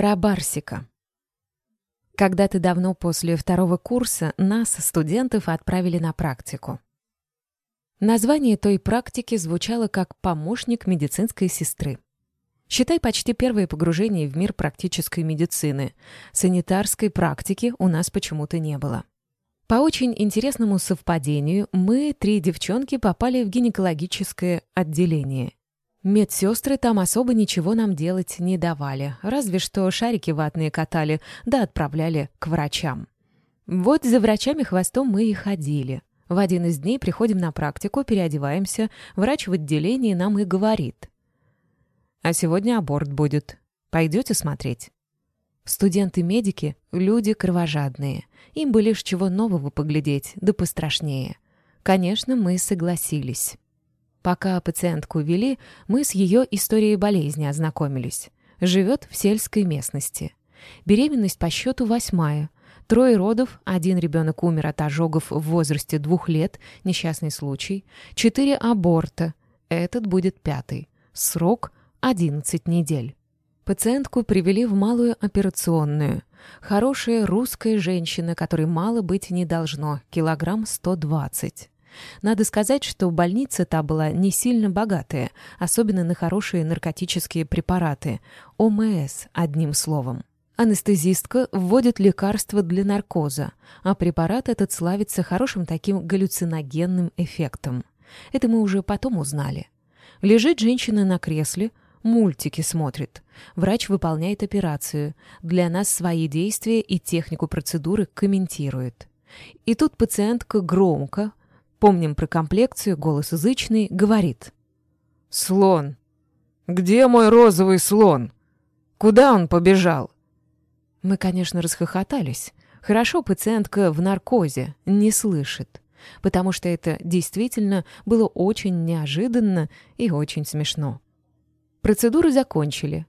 Про Барсика. Когда-то давно после второго курса нас, студентов, отправили на практику. Название той практики звучало как «помощник медицинской сестры». Считай почти первое погружение в мир практической медицины. Санитарской практики у нас почему-то не было. По очень интересному совпадению мы, три девчонки, попали в гинекологическое отделение. Медсестры там особо ничего нам делать не давали, разве что шарики ватные катали, да отправляли к врачам. Вот за врачами хвостом мы и ходили. В один из дней приходим на практику, переодеваемся, врач в отделении нам и говорит. «А сегодня аборт будет. Пойдете смотреть?» Студенты-медики — люди кровожадные. Им бы лишь чего нового поглядеть, да пострашнее. Конечно, мы согласились. Пока пациентку вели, мы с ее историей болезни ознакомились. Живет в сельской местности. Беременность по счету восьмая. Трое родов, один ребенок умер от ожогов в возрасте двух лет, несчастный случай. Четыре аборта. Этот будет пятый. Срок — 11 недель. Пациентку привели в малую операционную. Хорошая русская женщина, которой мало быть не должно, килограмм 120. Надо сказать, что больница та была не сильно богатая, особенно на хорошие наркотические препараты. ОМС, одним словом. Анестезистка вводит лекарства для наркоза, а препарат этот славится хорошим таким галлюциногенным эффектом. Это мы уже потом узнали. Лежит женщина на кресле, мультики смотрит. Врач выполняет операцию. Для нас свои действия и технику процедуры комментирует. И тут пациентка громко, Помним про комплекцию, голос язычный, говорит. «Слон! Где мой розовый слон? Куда он побежал?» Мы, конечно, расхохотались. Хорошо пациентка в наркозе, не слышит. Потому что это действительно было очень неожиданно и очень смешно. Процедуру закончили.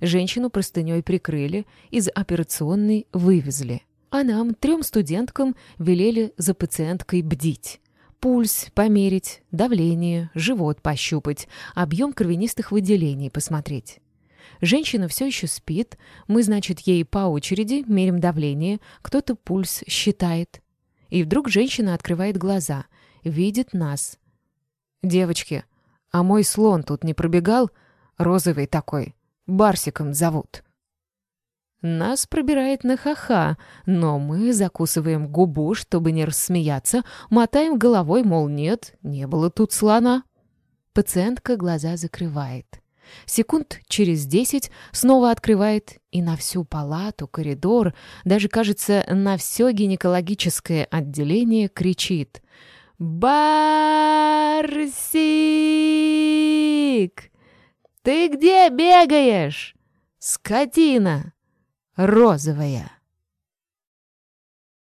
Женщину простыней прикрыли, из операционной вывезли. А нам, трем студенткам, велели за пациенткой бдить. Пульс померить, давление, живот пощупать, объем кровянистых выделений посмотреть. Женщина все еще спит, мы, значит, ей по очереди мерим давление, кто-то пульс считает. И вдруг женщина открывает глаза, видит нас. «Девочки, а мой слон тут не пробегал? Розовый такой. Барсиком зовут». Нас пробирает на ха-ха, но мы закусываем губу, чтобы не рассмеяться, мотаем головой, мол, нет, не было тут слона. Пациентка глаза закрывает. Секунд через десять снова открывает и на всю палату, коридор, даже, кажется, на все гинекологическое отделение кричит «Барсик! Ты где бегаешь? Скотина!» Розовая.